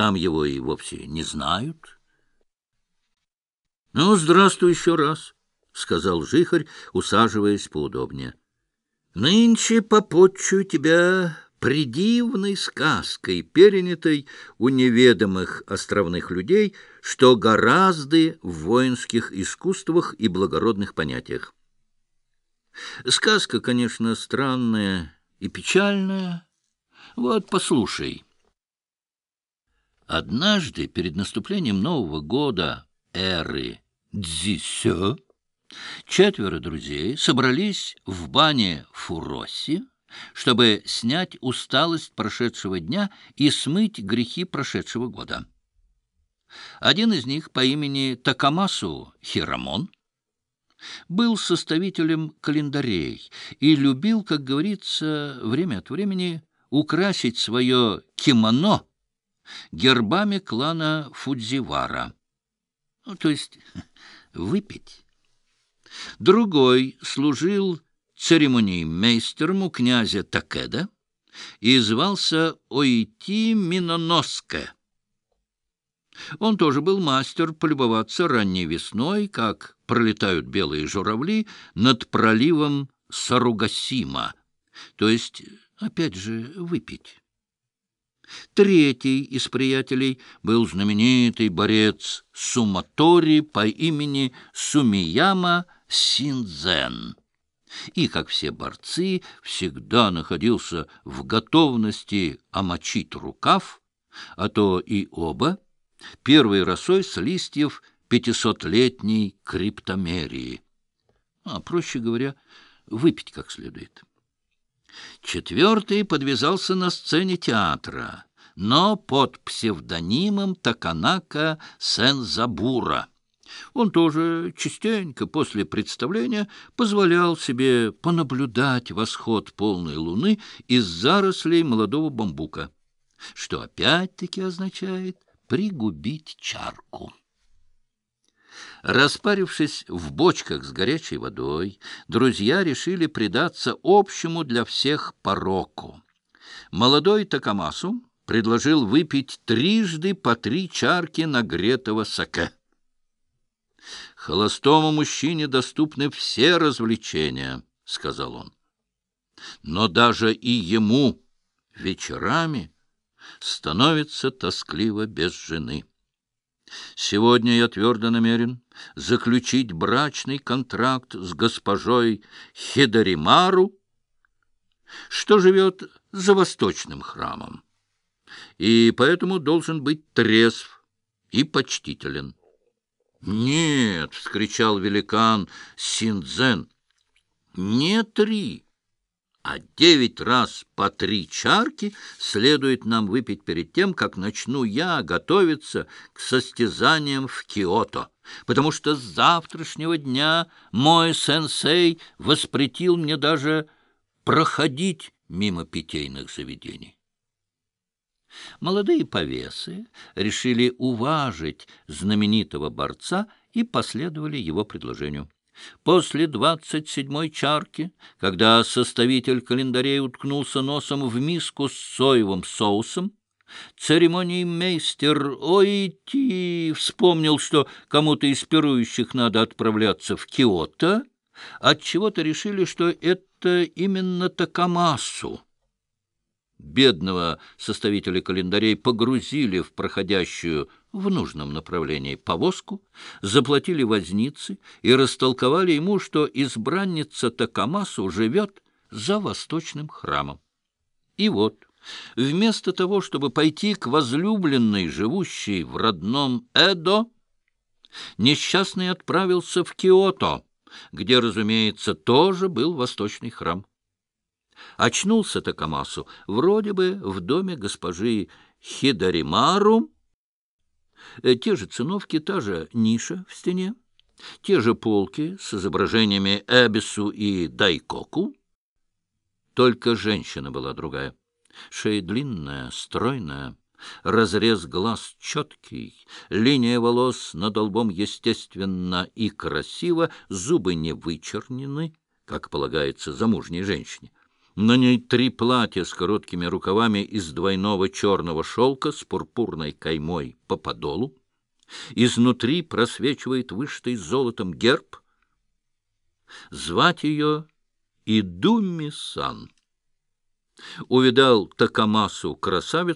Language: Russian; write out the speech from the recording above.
там его и вовсе не знают. — Ну, здравствуй еще раз, — сказал жихарь, усаживаясь поудобнее. — Нынче попотчую тебя придивной сказкой, перенятой у неведомых островных людей, что гораздо в воинских искусствах и благородных понятиях. Сказка, конечно, странная и печальная. Вот, послушай. Однажды, перед наступлением Нового года, эры Дзисё, четверо друзей собрались в бане Фуроси, чтобы снять усталость прошедшего дня и смыть грехи прошедшего года. Один из них по имени Такамасу Хирамон был составителем календарей и любил, как говорится, время от времени украсить свое кимоно гербами клана Фудзивара, ну, то есть выпить. Другой служил церемониймейстером у князя Такеда и звался Оити Миноноске. Он тоже был мастер полюбоваться ранней весной, как пролетают белые журавли над проливом Саругасима, то есть, опять же, выпить. Третий из приятелей был знаменитый борец Суматори по имени Сумияма Синдзен и, как все борцы, всегда находился в готовности омочить рукав, а то и оба, первой росой с листьев пятисотлетней криптомерии. А, проще говоря, выпить как следует. Четвертый подвязался на сцене театра, но под псевдонимом Таканака Сензабура. Он тоже частенько после представления позволял себе понаблюдать восход полной луны из зарослей молодого бамбука, что опять-таки означает пригубить чарку. Распарившись в бочках с горячей водой, друзья решили предаться общему для всех пороку. Молодой Такамасу предложил выпить трижды по три чарки нагретого саке. «Холостому мужчине доступны все развлечения», — сказал он. «Но даже и ему вечерами становится тоскливо без жены». Сегодня я твердо намерен заключить брачный контракт с госпожой Хедаримару, что живет за восточным храмом, и поэтому должен быть трезв и почтителен. «Нет!» — вскричал великан Синдзен. «Не три!» а девять раз по три чарки следует нам выпить перед тем, как начну я готовиться к состязаниям в Киото, потому что с завтрашнего дня мой сенсей воспретил мне даже проходить мимо питейных заведений. Молодые повесы решили уважить знаменитого борца и последовали его предложению. После двадцать седьмой чарки, когда составитель календарей уткнулся носом в миску с соевым соусом, церемоний мейстер Ойти вспомнил, что кому-то из пирующих надо отправляться в Киото, отчего-то решили, что это именно Такамасу бедного составителя календарей погрузили в проходящую в нужном направлении повозку, заплатили возницы и растолковали ему, что избранница Такамасу живет за восточным храмом. И вот, вместо того, чтобы пойти к возлюбленной, живущей в родном Эдо, несчастный отправился в Киото, где, разумеется, тоже был восточный храм. Очнулся Такамасу вроде бы в доме госпожи Хидаримару. Э, те же циновки, та же ниша в стене, те же полки с изображениями Эбису и Дайкоку. Только женщина была другая. Шея длинная, стройная, разрез глаз четкий, линия волос над лбом естественно и красиво, зубы не вычернены, как полагается замужней женщине На ней три платья с короткими рукавами из двойного черного шелка с пурпурной каймой по подолу. Изнутри просвечивает вышитый золотом герб. Звать ее Идуми-сан. Увидал Такамасу красавицу,